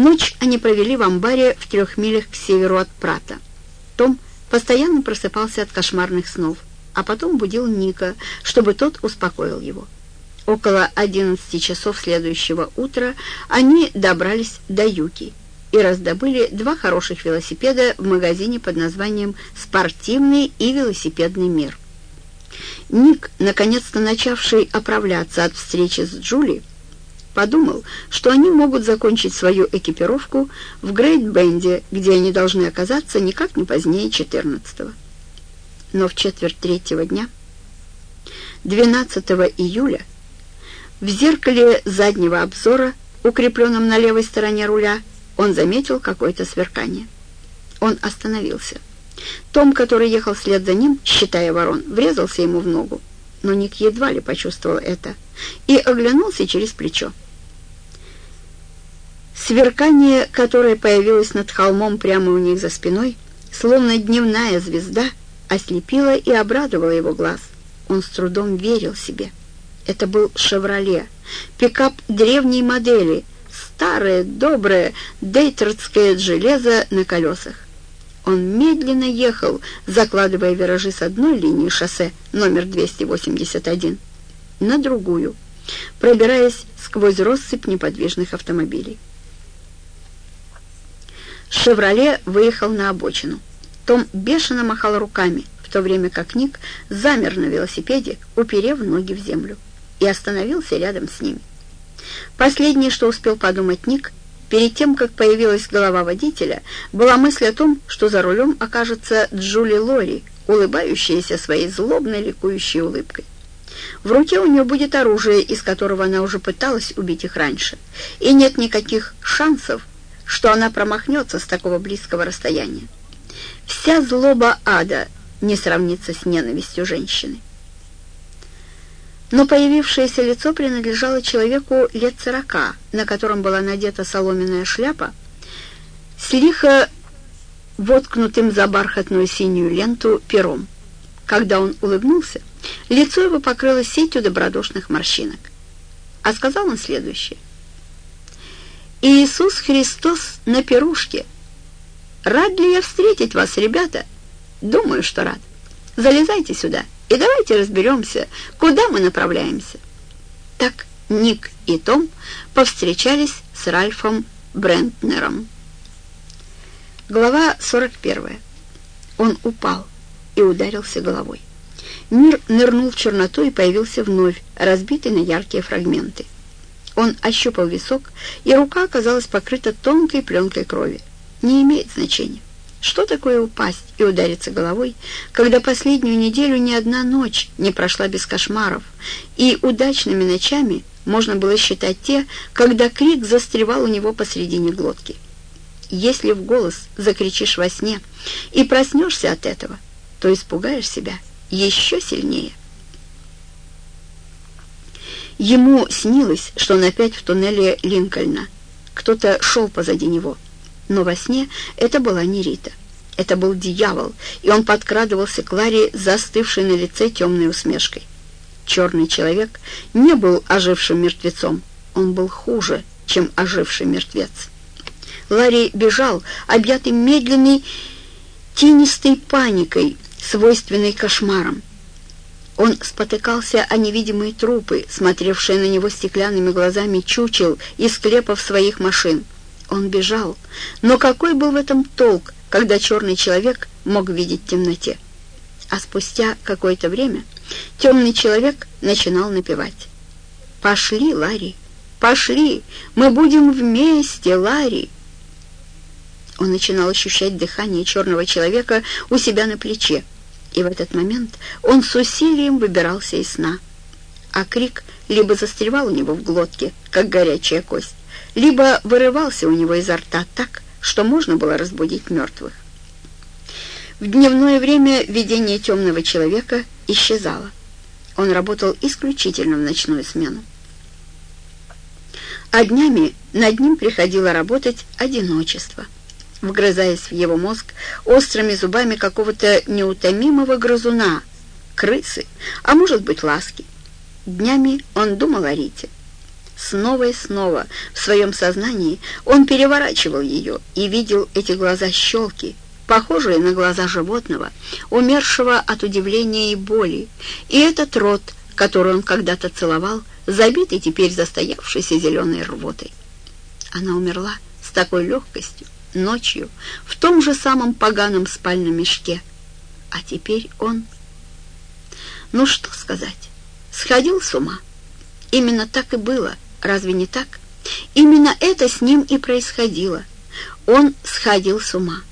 Ночь они провели в амбаре в трех милях к северу от Прата. Том постоянно просыпался от кошмарных снов, а потом будил Ника, чтобы тот успокоил его. Около 11 часов следующего утра они добрались до Юки и раздобыли два хороших велосипеда в магазине под названием «Спортивный и велосипедный мир». Ник, наконец-то начавший оправляться от встречи с Джули, подумал, что они могут закончить свою экипировку в Грейт-Бенде, где они должны оказаться никак не позднее 14-го. Но в четверть третьего дня, 12 июля, в зеркале заднего обзора, укрепленном на левой стороне руля, он заметил какое-то сверкание. Он остановился. Том, который ехал вслед за ним, считая ворон, врезался ему в ногу, но Ник едва ли почувствовал это, и оглянулся через плечо. Сверкание, которое появилось над холмом прямо у них за спиной, словно дневная звезда, ослепило и обрадовало его глаз. Он с трудом верил себе. Это был «Шевроле», пикап древней модели, старое, доброе дейтердское железо на колесах. Он медленно ехал, закладывая виражи с одной линии шоссе номер 281 на другую, пробираясь сквозь россыпь неподвижных автомобилей. «Шевроле» выехал на обочину. Том бешено махал руками, в то время как Ник замер на велосипеде, уперев ноги в землю, и остановился рядом с ними. Последнее, что успел подумать Ник, перед тем, как появилась голова водителя, была мысль о том, что за рулем окажется Джули Лори, улыбающаяся своей злобной ликующей улыбкой. В руке у нее будет оружие, из которого она уже пыталась убить их раньше, и нет никаких шансов, что она промахнется с такого близкого расстояния. Вся злоба ада не сравнится с ненавистью женщины но появившееся лицо принадлежало человеку лет сорока, на котором была надета соломенная шляпа, с лихо воткнутым за бархатную синюю ленту пером. Когда он улыбнулся, лицо его покрылось сетью добродушных морщинок. А сказал он следующее. «Иисус Христос на пирушке. Рад ли я встретить вас, ребята? Думаю, что рад. Залезайте сюда» и давайте разберемся, куда мы направляемся». Так Ник и Том повстречались с Ральфом Брентнером. Глава 41. Он упал и ударился головой. Мир нырнул в черноту и появился вновь, разбитый на яркие фрагменты. Он ощупал висок, и рука оказалась покрыта тонкой пленкой крови. Не имеет значения. Что такое упасть и удариться головой, когда последнюю неделю ни одна ночь не прошла без кошмаров, и удачными ночами можно было считать те, когда крик застревал у него посредине глотки. Если в голос закричишь во сне и проснешься от этого, то испугаешь себя еще сильнее. Ему снилось, что он опять в туннеле Линкольна. Кто-то шел позади него — но во сне это была не Рита. Это был дьявол, и он подкрадывался к Ларе, застывшей на лице темной усмешкой. Черный человек не был ожившим мертвецом, он был хуже, чем оживший мертвец. Ларри бежал, объятый медленной, тенистой паникой, свойственной кошмарам. Он спотыкался о невидимые трупы, смотревшие на него стеклянными глазами чучел из склепов своих машин. Он бежал. Но какой был в этом толк, когда черный человек мог видеть в темноте? А спустя какое-то время темный человек начинал напевать. «Пошли, Ларри, пошли, мы будем вместе, Ларри!» Он начинал ощущать дыхание черного человека у себя на плече, и в этот момент он с усилием выбирался из сна. А крик либо застревал у него в глотке, как горячая кость, либо вырывался у него изо рта так, что можно было разбудить мертвых. В дневное время видение темного человека исчезало. Он работал исключительно в ночную смену. А днями над ним приходило работать одиночество, вгрызаясь в его мозг острыми зубами какого-то неутомимого грызуна, крысы, а может быть ласки. Днями он думал о Рите. Снова и снова в своем сознании он переворачивал ее и видел эти глаза-щелки, похожие на глаза животного, умершего от удивления и боли, и этот рот, который он когда-то целовал, забитый теперь застоявшейся зеленой рвотой. Она умерла с такой легкостью, ночью, в том же самом поганом спальном мешке. А теперь он... Ну что сказать, сходил с ума. Именно так и было — Разве не так? Именно это с ним и происходило. Он сходил с ума.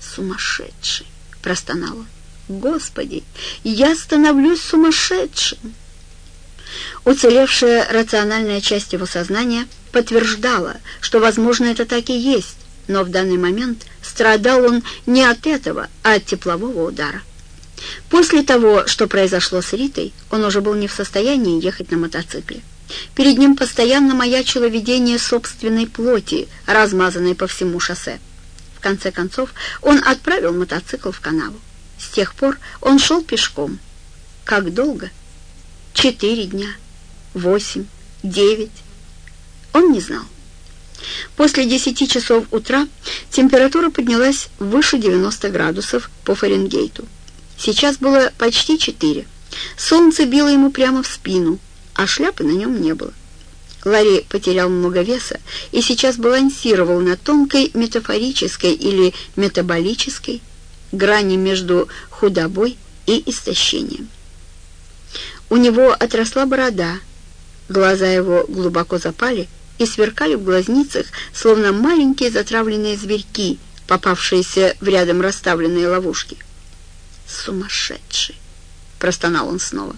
«Сумасшедший!» — простонал он. «Господи, я становлюсь сумасшедшим!» Уцелевшая рациональная часть его сознания подтверждала, что, возможно, это так и есть, но в данный момент страдал он не от этого, а от теплового удара. После того, что произошло с Ритой, он уже был не в состоянии ехать на мотоцикле. Перед ним постоянно маячило видение собственной плоти, размазанной по всему шоссе. В конце концов, он отправил мотоцикл в канаву. С тех пор он шел пешком. Как долго? Четыре дня, восемь, девять. Он не знал. После десяти часов утра температура поднялась выше 90 градусов по Фаренгейту. Сейчас было почти четыре. Солнце било ему прямо в спину – а шляпы на нем не было. Ларри потерял много веса и сейчас балансировал на тонкой метафорической или метаболической грани между худобой и истощением. У него отросла борода, глаза его глубоко запали и сверкали в глазницах, словно маленькие затравленные зверьки, попавшиеся в рядом расставленные ловушки. «Сумасшедший!» — простонал он снова.